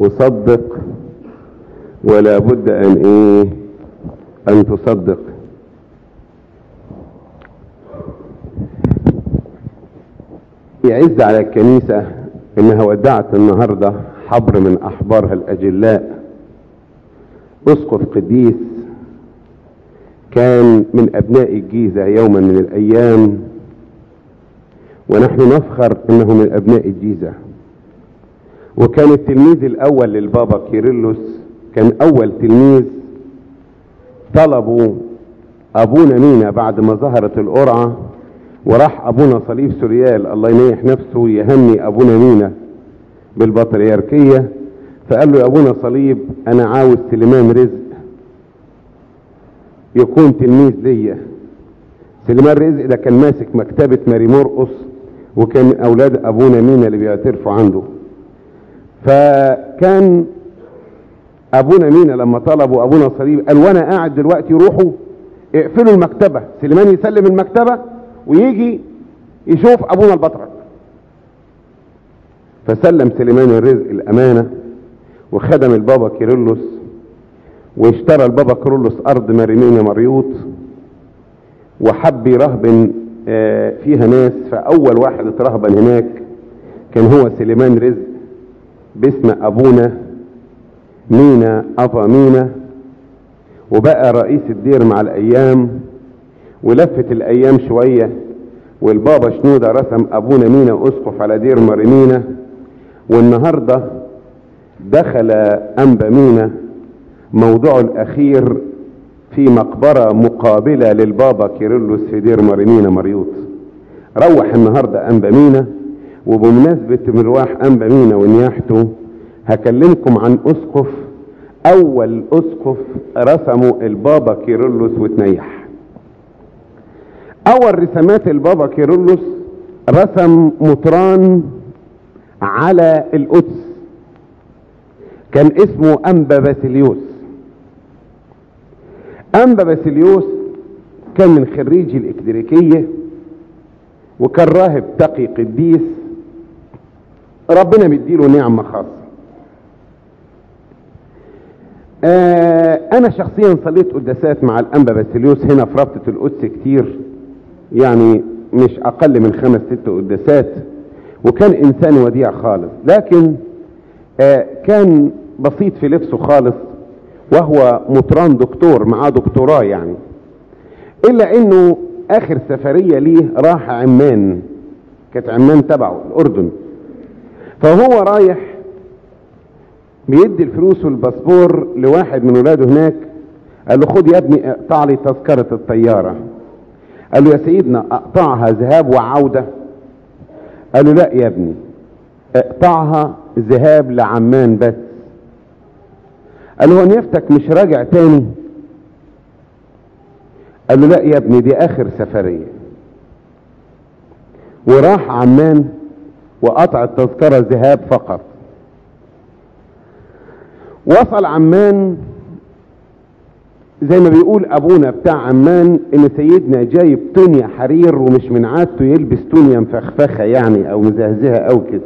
وصدق ولا بد أن إيه؟ أن تصدق. يعز على الكنيسة إنها ودعت النهاردة حبر من أحبارها الأجلاء. أسقف قديس كان من أبناء الجيزة يوما من الأيام ونحن نفخر إنه من أبناء الجيزة. وكان التلميذ الأول للبابا كيرلس كان أول تلميذ طلبوا أبونا مينا بعد ما ظهرت القرعة وراح أبونا صليب سوريال الله ينيح نفسه يهني أبونا مينا بالبطريركية. فقال له يا أبونا صليب أنا عاوز سليمان رزق. يكون تلميذ ليا. سليمان رزق ده كان ماسك مكتبة ماري مرقص وكان من أولاد أبونا مينا اللي بيعترفوا عنده. فكان أبونا مينا لما طلبوا أبونا صليب قال وأنا قاعد دلوقتي روحوا اقفلوا المكتبة سليمان يسلم المكتبة ويجي يشوف أبونا البطرك فسلم سليمان الرزق الأمانة وخدم البابا كيرلس واشترى البابا كيرلس أرض مارمينا مريوط وحب يرهبن فيها ناس. فأول واحد اترهبن هناك كان هو سليمان رزق. باسم أبونا مينا أبا مينا. وبقى رئيس الدير مع الأيام ولفت الأيام شوية والبابا شنودة رسم أبونا مينا أسقف على دير مارمينا والنهاردة دخل أنبا مينا موضعه الأخير في مقبرة مقابلة للبابا كيرلس في دير مارمينا مريوط. روح النهاردة أنبا مينا وبمناسبة مرواح انبا مينا ونياحته هكلمكم عن أسقف أول أسقف رسمه البابا كيرلس وتنيح. أول رسمات البابا كيرلس رسم مطران على القدس. كان اسمه انبا باسيليوس. انبا باسيليوس كان من خريجي الاكليريكية وكان راهب تقي قديس ربنا مديله نعمة خاصة. آه أنا شخصيا صليت قداسات مع الأنبا باسيليوس هنا في رابطة القدس كتير يعني مش أقل من خمس ست قداسات وكان إنسان وديع خالص. لكن آه كان بسيط في لبسه خالص وهو مطران دكتور معاه دكتوراه يعني. إلا إنه آخر سفرية ليه راح عمان كانت عمان تبعه الأردن. فهو رايح بيدي الفلوس والباسبور لواحد من ولاده هناك قال له خد يا ابني اقطع لي تذكرة الطيارة. قال له يا سيدنا اقطعها ذهاب وعودة. قال له لا يا ابني اقطعها ذهاب لعمان بس. قال له نيفتك مش راجع تاني؟ قال له لا يا ابني دي آخر سفرية. وراح عمان وقطع التذكرة ذهاب فقط. وصل عمان زي ما بيقول أبونا بتاع عمان إن سيدنا جايب تونيا حرير ومش من عادته يلبس تونيا مفخفخة يعني أو مزهزهة أو كده.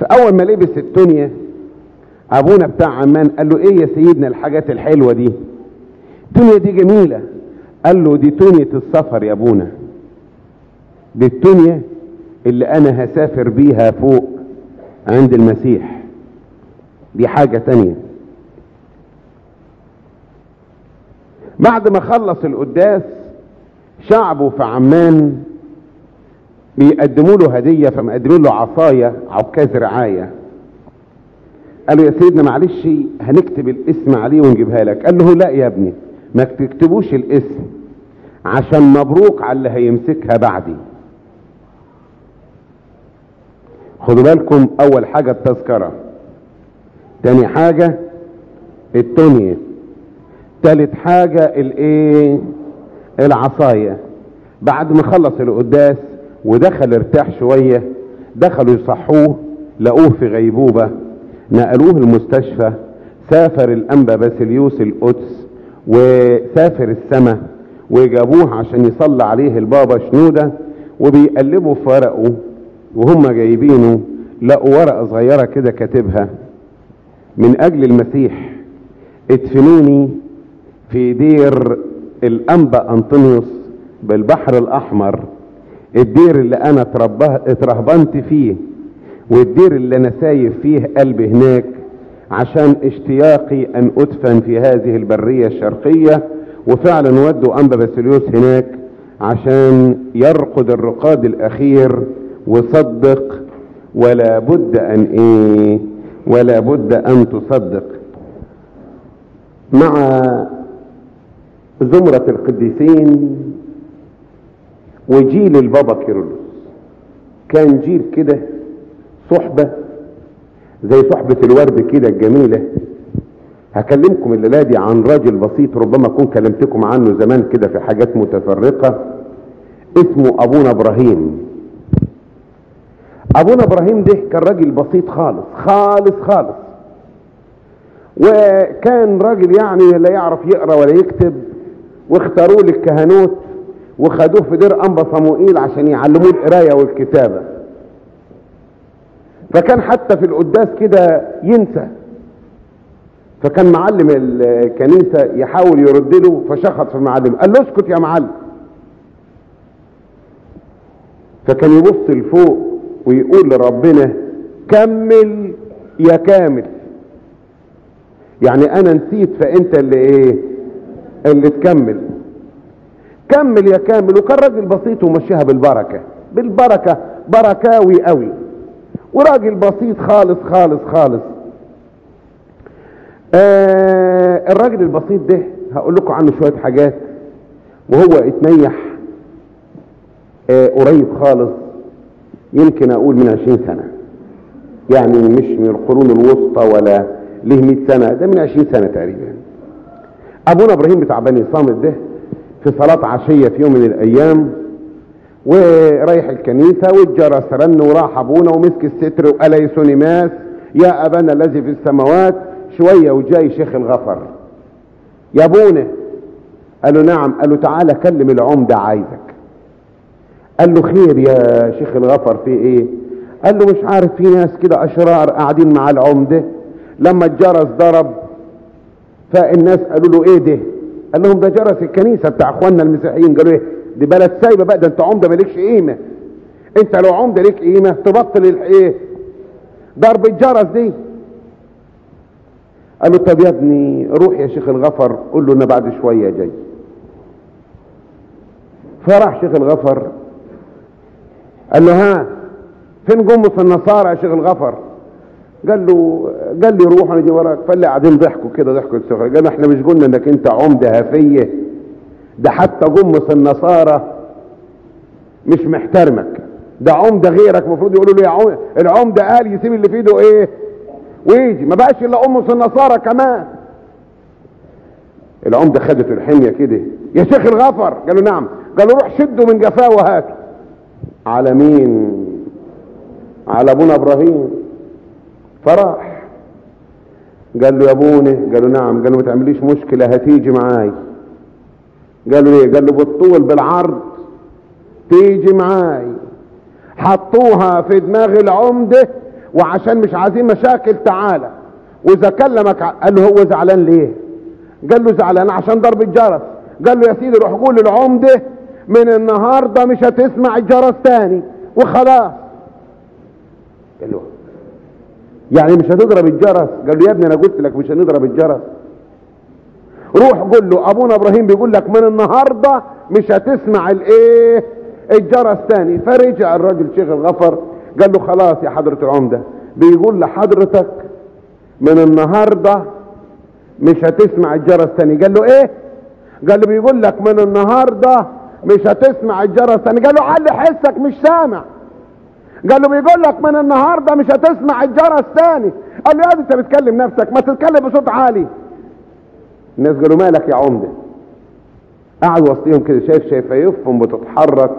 فأول ما لبس التونيا أبونا بتاع عمان قال له إيه يا سيدنا الحاجات الحلوة دي؟ التونيا دي جميلة. قال له دي تونية السفر يا أبونا. دي التونيا اللي أنا هسافر بيها فوق عند المسيح. دي حاجة تانية. بعد ما خلص القداس شعبه في عمان بيقدموا له هدية فمقدموا له عصاية عكاز رعاية. قالوا يا سيدنا معلش هنكتب الاسم عليه ونجيبها لك. قال له لا يا ابني ما تكتبوش الاسم عشان مبروك على اللي هيمسكها بعدي. خدوا بالكم أول حاجة التذكرة. تاني حاجة التونية تالت حاجة الإيه؟ العصاية. بعد ما خلص القداس ودخل ارتاح شوية دخلوا يصحوه لقوه في غيبوبة نقلوه المستشفى سافر الانبا باسيليوس القدس وسافر السماء وجابوه عشان يصلى عليه البابا شنودة وبيقلبوا في ورقه وهم جايبينه لقوا ورقة صغيرة كده كاتبها من أجل المسيح ادفنوني في دير الأنبأ أنطونيوس بالبحر الأحمر الدير اللي أنا اترهبنت فيه والدير اللي أنا سايب فيه قلبي هناك عشان اشتياقي أن أدفن في هذه البرية الشرقية وفعلا ودوا أنبأ باسيليوس هناك عشان يرقد الرقاد الأخير وصدق ولا بد أن إيه؟ ولا بد أن تصدق. مع زمرة القديسين وجيل البابا كيرلس كان جيل كده صحبة زي صحبة الورد كده الجميلة. هكلمكم الليلة دي عن راجل بسيط ربما اكون كلمتكم عنه زمان كده في حاجات متفرقة اسمه أبونا إبراهيم. أبونا إبراهيم ده كان راجل بسيط خالص خالص خالص. وكان راجل يعني لا يعرف يقرأ ولا يكتب واختاروه للكهنوت وخدوه في دير أنبا صموئيل عشان يعلموه القراية والكتابة. فكان حتى في القداس كده ينسى. فكان معلم الكنيسة يحاول يرد له فشخط في المعلم قال له اسكت يا معلم. فكان يبص لفوق ويقول لربنا كمل يا كامل. يعني أنا نسيت فأنت اللي إيه؟ اللي تكمل. كمل يا كامل. وكان راجل بسيط ومشيها بالبركة. بالبركة بركاوي قوي. وراجل بسيط خالص خالص خالص. آه الراجل البسيط ده هقول لكم عنه شوية حاجات. وهو اتنيح آه قريب خالص. يمكن أقول من عشرين سنة. يعني مش من القرون الوسطى ولا ليه مئة سنة ده من عشرين سنة تقريبا. أبونا إبراهيم بتاع بني صامت ده في صلاة عشية في يوم من الأيام ورايح الكنيسة والجرس رن وراح أبونا ومسك الستر وقال يسوني ماس يا أبانا الذي في السماوات شوية وجاي شيخ الغفر. يا أبونا؟ قال له نعم. قال له تعالى كلم العمدة عايزك. قال له خير يا شيخ الغفر في إيه؟ قال له مش عارف في ناس كده أشرار قاعدين مع العمدة لما الجرس ضرب فالناس قالوا له إيه ده؟ قال لهم ده جرس الكنيسة بتاع إخواننا المسيحيين. قالوا إيه؟ دي بلد سايبة بقى ده أنت عمدة مالكش قيمة. أنت لو عمدة ليك قيمة تبطل الإيه؟ ضرب الجرس دي. قال له طب يا ابني روح يا شيخ الغفر قول له أنا بعد شوية جاي. فراح شيخ الغفر قال له ها فين جمص النصارى يا شيخ الغفر? قال له قال لي روح أنا أجي وراك. فاللي قاعدين ضحكوا كده ضحكوا السخريه قال إحنا مش قلنا إنك أنت عمدة هفيه ده حتى جمص النصارى مش محترمك. ده عمدة غيرك المفروض يقولوا له يا عمده العمدة قال يسيب اللي في إيده إيه؟ ويجي. ما بقاش إلا امص النصارى كمان. العمدة خدت الحمية كده. يا شيخ الغفر. قال له نعم. قال له روح شده من جفاه وهاته على مين على أبونا إبراهيم. فراح. قال له يا ابونا قال له نعم قال له ما تعمليش مشكلة هتيجي معاي. قال له ليه قال له بالطول بالعرض تيجي معاي. حطوها في دماغ العمدة وعشان مش عايزين مشاكل تعالى. وإذا كلمك قال له هو زعلان ليه؟ قال له زعلان عشان ضرب الجرس. قال له يا سيدي روح قول للعمدة من النهارده مش هتسمع الجرس تاني وخلاص. قال له يعني مش هتضرب الجرس؟ قال له يا ابني أنا قلت لك مش هنضرب الجرس. روح قول له أبونا إبراهيم بيقول لك من النهارده مش هتسمع الإيه؟ الجرس تاني فرجع الراجل شيخ الغفر قال له خلاص يا حضرة العمدة بيقول لحضرتك من النهاردة مش هتسمع الجرس تاني قال له إيه؟ قال له بيقول لك من النهاردة مش هتسمع الجرس. تاني قال له علي حسك مش سامع. قال له بيقول لك من النهاردة مش هتسمع الجرس تاني. قال له يا انت بتكلم نفسك ما تتكلم بصوت عالي. الناس قالوا مالك يا عمدة؟ قعد وسطيهم كده شايف شفايفهم بتتحرك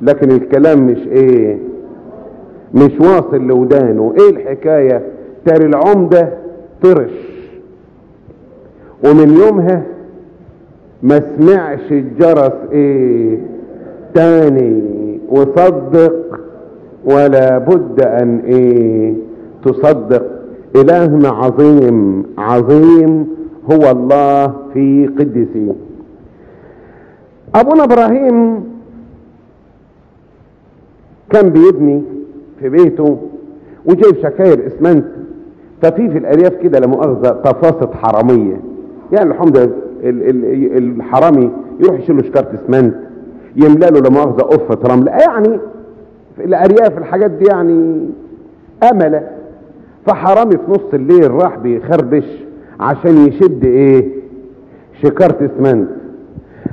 لكن الكلام مش إيه؟ مش واصل لودانه. إيه الحكاية؟ تاري العمدة طرش. ومن يومها ما سمعش الجرس إيه؟ تاني وصدق ولا بد أن إيه؟ تصدق. الهنا عظيم عظيم هو الله في قدسه. أبونا إبراهيم كان بيبني في بيته وجايب شكاير إسمنت ففي في الارياف كده لا مؤاخذه حرامية. يعني الحمد لله الحرامي يروح يشيل له شكارة اسمنت يملأ له لا مؤاخذة قفه رمل يعني في الأرياف الحاجات دي يعني أملة. فحرامي في نص الليل راح بيخربش عشان يشد إيه؟ شكارة اسمنت.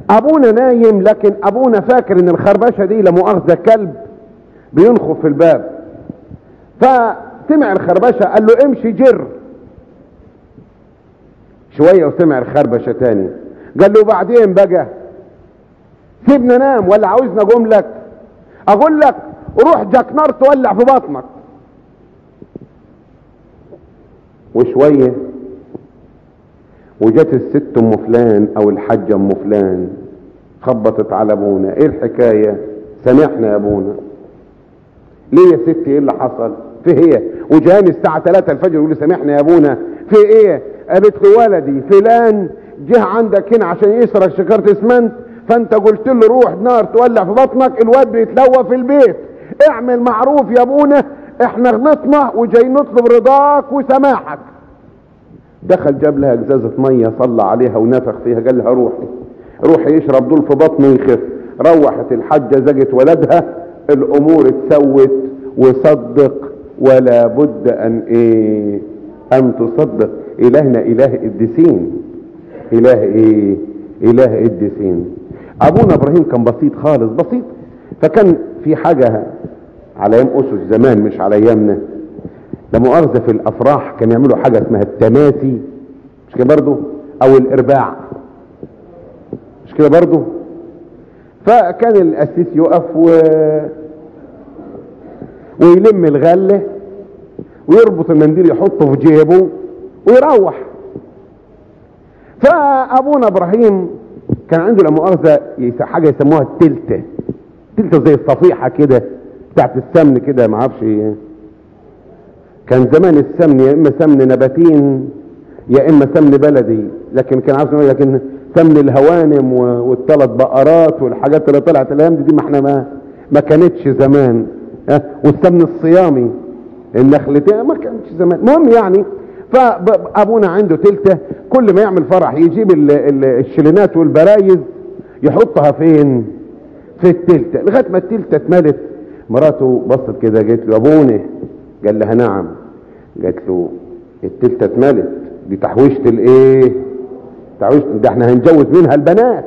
أبونا نايم لكن أبونا فاكر إن الخربشة دي لا مؤاخذة كلب بينخف في الباب. فسمع الخربشة قال له امشي جر. شوية وسمع الخربشة تاني. قال له بعدين بقى سيبنا نام ولا عاوزنا أقوم لك؟ أقول لك روح جاك نار تولع في بطنك. وشوية وجت الست أم فلان أو الحاجة أم فلان خبطت على أبونا. إيه الحكاية؟ سامحنا يا أبونا. ليه يا ستي؟ إيه اللي حصل؟ في هي؟ وجاني الساعة 3 الفجر يقول لي سامحنا يا أبونا. في إيه؟ قالت له ولدي. فلان جه عندك هنا عشان يسرق شكارة اسمنت فأنت قلت له روح نار تولع في بطنك الواد بيتلوى في البيت. اعمل معروف يا أبونا إحنا غلطنا وجاي نطلب رضاك وسماحك. دخل جاب لها إزازة مية صلى عليها ونفخ فيها قال لها روحي روحي يشرب دول في بطنه يخف روحت الحاجة زجت ولدها الأمور اتسوت وصدق ولا بد أن إيه؟ أن تصدق إلهنا إله قديسين إله إيه؟ إله قديسين أبونا إبراهيم كان بسيط خالص بسيط. فكان في حاجة على أيام أسس زمان مش على أيامنا. لا مؤاخذه في الأفراح كانوا يعملوا حاجة اسمها التماسي مش كده برضه أو الإرباع. مش كده برضه فكان القسيس يقف و... ويلم الغلة. ويربط المنديل يحطه في جيبه ويروح. فأبونا إبراهيم كان عنده لا مؤاخذة حاجة يسموها التلته تلتة زي الصفيحة كده بتاعت السمن كده ما أعرفش إيه. كان زمان السمن يا إما سمن نباتين يا إما سمن بلدي. لكن كان عارف لكن سمن الهوانم والثلاث بقرات والحاجات اللي طلعت الأيام دي, دي ما إحنا ما ما كانتش زمان. والسمن الصيامي. النخلتين ما كانتش زمان. المهم يعني فابونا عنده تلته كل ما يعمل فرح يجيب ال- ال- الشلينات والبرايز يحطها فين؟ في التلته. لغاية ما التلته اتملت مراته بصت كده قالت له ابونا قال لها نعم. قالت له التلته اتملت. دي تحويشة الإيه؟ تحويشة ده إحنا هنجوز منها البنات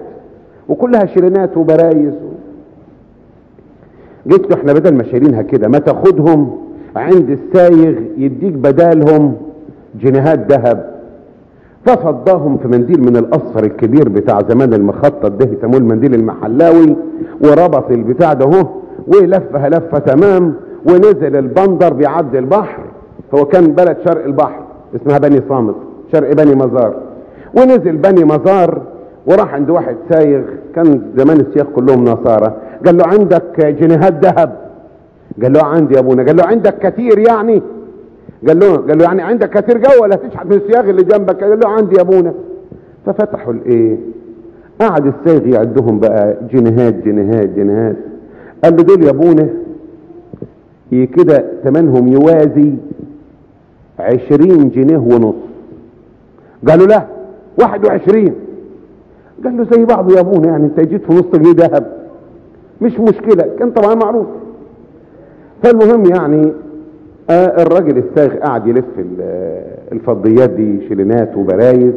وكلها شيرينات وبرايز. و... قلت له إحنا بدل ما شايلينها كده ما تاخدهم عند السايغ يديك بدالهم جنيهات ذهب. ففضاهم في منديل من الأصفر الكبير بتاع زمان المخطط ده يسموه المنديل المحلاوي وربط البتاع ده اهو ولفها لفة تمام ونزل البندر بيعدي البحر. هو كان بلد شرق البحر اسمها بني صامت شرق بني مزار. ونزل بني مزار وراح عند واحد سايغ كان زمان الشيخ كلهم نصارى. قال له عندك جنيهات ذهب. قال له عندي يا أبونا. قال له عندك كثير يعني. قال له قال له يعني عندك كثير جو ولا تشحت من الصياغ اللي جنبك؟ قال له عندي يا أبونا. ففتحوا الإيه؟ قعد السايغ يعدهم بقى جنيهات جنيهات جنيهات. قال له دول يا أبونا كده ثمنهم يوازي عشرين جنيه ونص. قالوا لا واحد وعشرين. قال له زي بعض يا أبونا يعني انت جيت في نص جنيه ذهب. مش مشكلة كان طبعا معروف. فالمهم يعني آه الراجل الساغ قعد يلف ال- الفضيات دي شيلينات وبرايز.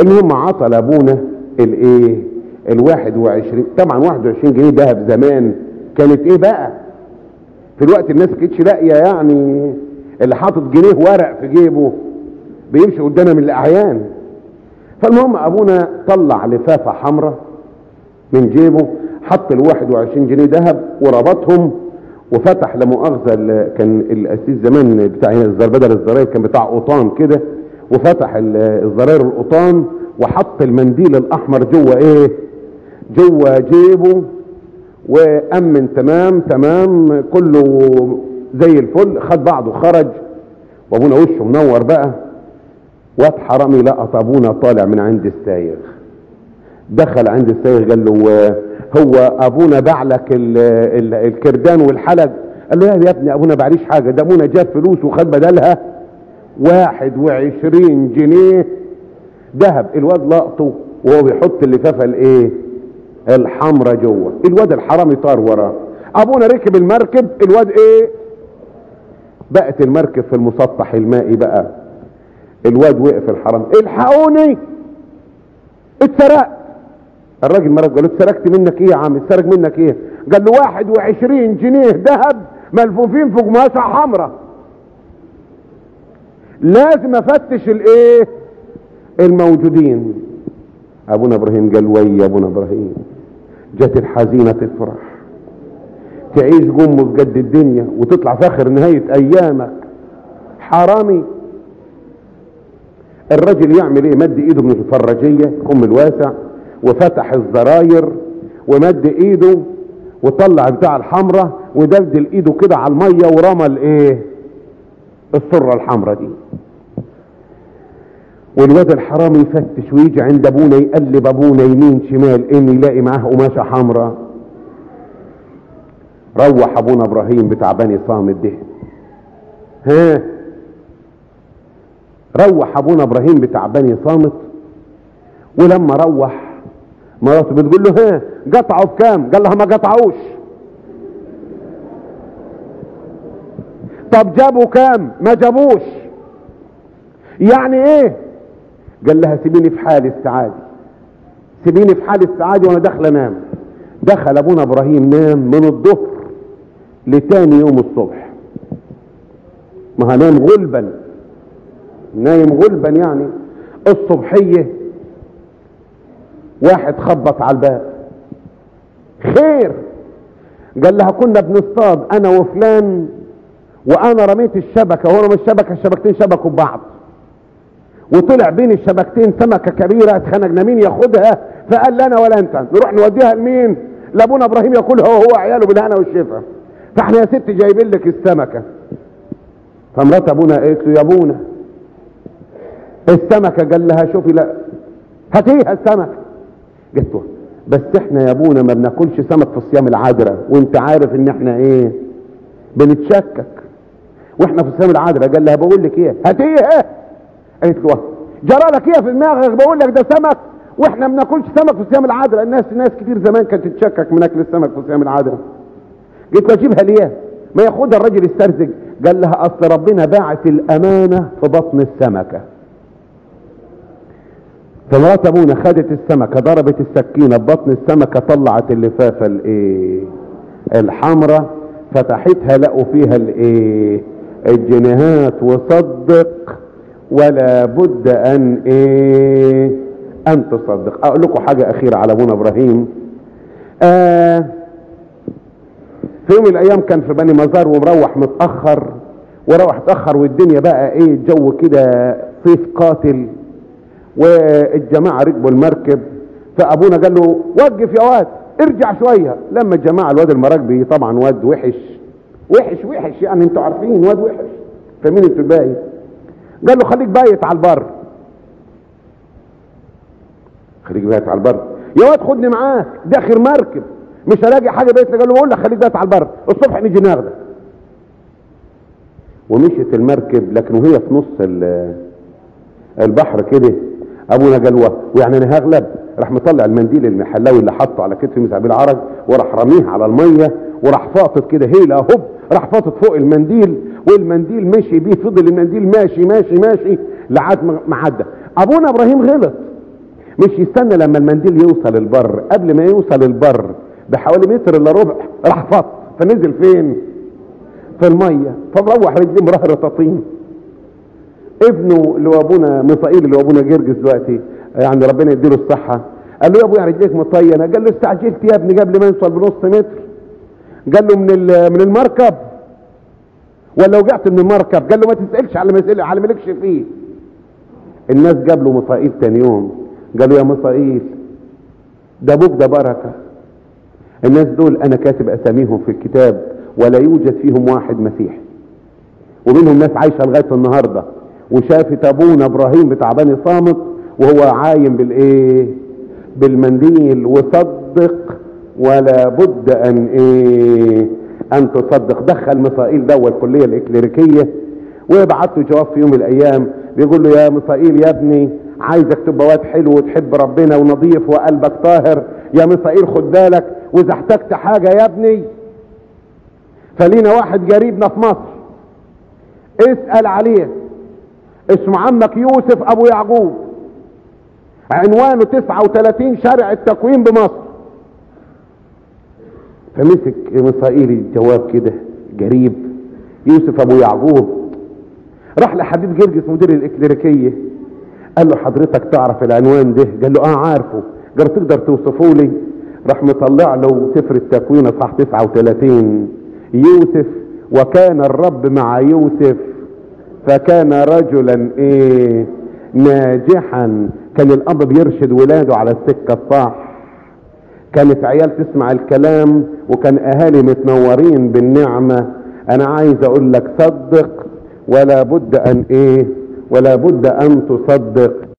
المهم عطى لابونا الإيه؟ الواحد وعشرين طبعا واحد وعشرين جنيه دهب زمان كانت إيه بقى؟ في الوقت الناس كانتش لاقية يعني. اللي حاطط جنيه ورق في جيبه بيمشي قدامنا من الأعيان. فالمهم أبونا طلع لفافة حمراء من جيبه حط ال 21 جنيه ذهب وربطهم وفتح لمؤاخذة ال- كان الأسيس زمان بتاع بدل الزراير كان بتاع قطان كده وفتح ال- الزراير القطان وحط المنديل الأحمر جوه إيه؟ جوه جيبه وأمن تمام تمام كله زي الفل خد بعضه خرج وأبونا وشه منور بقى واد حرامي لقط ابونا طالع من عند السايغ دخل عند السايغ قال له هو أبونا باع لك ال ال الكردان والحلق قال له يا ابني أبونا بعليش حاجة. ده أبونا جاب فلوس وخد بدلها. واحد وعشرين جنيه ذهب. الواد لقطه وهو بيحط اللفافه الإيه؟ الحمرة جوه. الواد الحرامي طار وراه. أبونا ركب المركب. الواد إيه؟ بقت المركب في المسطح المائي بقى. الواد وقف الحرام. الحقوني. اتسرقت الراجل مرض قال له اتسرقت منك إيه يا عم اتسرق منك إيه؟ قال له واحد وعشرين جنيه ذهب ملفوفين في قماشة حمراء. لازم أفتش الإيه؟ الموجودين. أبونا إبراهيم قال وي أبونا إبراهيم جت الحزينة تفرح. تعيش جمه بجد الدنيا وتطلع في آخر نهاية أيامك. حرامي. الرجل يعمل إيه؟ مد إيده من الفراجية كم الواسع وفتح الزراير ومد ايده وطلع بتاع الحمرة ودلدل ايده كده على المية ورمى الايه؟ السرة الحمرة دي. والواد الحرامي يفتش ويجي عند ابونا يقلب ابونا يمين شمال ان يلاقي معاه قماشة حمرة. روح ابونا إبراهيم بتاع بني صامت ده. ها؟ روح ابونا إبراهيم بتاع بني صامت. ولما روح مراته بتقول له ها قطعوا بكام؟ قال لها ما قطعوش. طب جابوا كام؟ ما جابوش. يعني إيه؟ قال لها سيبيني في حالي السعادي سيبيني في حالي السعادي وأنا داخل أنام. دخل أبونا إبراهيم نام من الظهر لتاني يوم الصبح. ما هنام غلبا. نايم غلبا يعني. الصبحية واحد خبط على الباب. خير. قال لها كنا بنصطاد أنا وفلان وأنا رميت الشبكة وهو رمى الشبكة الشبكتين شبكوا ببعض. وطلع بين الشبكتين سمكة كبيرة اتخنقنا مين ياخدها؟ فقال لنا ولا أنت. نروح نوديها لمين؟ لأبونا إبراهيم ياكلها وهو عياله بالهنا والشفا. فإحنا يا ست جايبين لك السمكة. فمرات أبونا قالت له يا أبونا السمكة؟ قال لها شوفي لا. هاتيها السمكة. له بس إحنا يا ابونا ما بناكلش سمك في الصيام العادرة وانت عارف ان إحنا إيه؟ بنتشكك. وإحنا في الصيام العادرة قال لها بقول لك إيه؟ هاتيها قالت له جرى لك إيه في دماغك؟ بقول لك ده سمك. وإحنا ما بناكلش سمك في صيام العادرة الناس ناس كتير زمان كانت تتشكك من أكل السمك في صيام العادرة قلت له اجيبها ليه ما ياخدها الراجل استرزق قال لها أصل ربنا باعت الأمانة في بطن السمكة. فمرات ابونا خدت السمكة ضربت السكينة ببطن السمكة طلعت اللفافة الايه الحمراء فتحتها لقوا فيها الإيه؟ الجنيهات. وصدق ولا بد أن إيه؟ أن تصدق. أقول لكم حاجة أخيرة على أبونا إبراهيم. آه في يوم من الأيام كان في بني مزار ومروح متأخر وروح متأخر والدنيا بقى إيه؟ الجو كده صيف قاتل. والجماعة ركبوا المركب فأبونا قال له وقف يا واد ارجع شوية. لما الجماعة الواد المراكبي طبعا واد وحش وحش وحش يعني أنتوا عارفين واد وحش. فمين أنتوا الباقي؟ قال له خليك بايت على البر. خليك بايت على البر. يا واد خدني معاك داخل مركب. مش هلاقي حاجة بيت قال له بقول لك خليك بايت على البر الصبح نيجي ناخدك. ومشيت المركب لكن وهي في نص البحر كده أبونا قال ويعني أنا هغلب. راح مطلع المنديل المحلاوي اللي حطه على كتف مسعب العرج وراح رميه على المية وراح فاطط كده هيلا هوب راح فاطط فوق المنديل والمنديل مشي بيه فضل المنديل ماشي ماشي ماشي لحد ما عدى. أبونا إبراهيم غلط. مش يستنى لما المنديل يوصل البر. قبل ما يوصل البر بحوالي متر إلا ربع راح فط فنزل فين؟ في المية. فمروح رجليه مرهرة طين ابنه اللي هو أبونا مصائيل اللي هو أبونا جرجس دلوقتي يعني ربنا يديله الصحة. قال له يا أبويا رجليك مطينة. قال له استعجلت يا ابني قبل ما يوصل بنص متر. قال له من من المركب. ولا وقعت من المركب. قال له ما تسألش على ما على مالكش فيه. الناس جاب له مصائيل تاني يوم. قالوا يا مصائيل ده أبوك ده بركة. الناس دول أنا كاتب أساميهم في الكتاب ولا يوجد فيهم واحد مسيحي. ومنهم ناس عايشة لغاية النهاردة. وشافت ابونا إبراهيم بتاع بني صامت وهو عايم بالإيه؟ بالمنديل وصدق ولا بد أن إيه؟ أن تصدق. دخل مصائيل ده الكلية الإكليريكية ويبعت له جواب في يوم من الأيام بيقول له يا مصائيل يا ابني عايزك تبقى واد حلو وتحب ربنا ونظيف وقلبك طاهر. يا مصائيل خد بالك وإذا احتجت حاجة يا ابني فلينا واحد جريبنا في مصر. اسأل عليه. اسمه عمك يوسف أبو يعقوب. عنوانه 39 شارع التكوين بمصر. فمسك مصائيلي الجواب كده قريب. يوسف أبو يعقوب. راح لحبيب جرجس مدير الإكليريكية. قال له حضرتك تعرف العنوان ده؟ قال له آه عارفه. قال تقدر توصفه لي؟ راح مطلع له سفر التكوين صح 39 يوسف وكان الرب مع يوسف. فكان رجلا إيه ناجحا. كان الأب بيرشد ولاده على السكة الصح. كانت عيال تسمع الكلام وكان أهالي متنورين بالنعمة. أنا عايز أقول لك صدق ولا بد أن إيه ولا بد أن تصدق.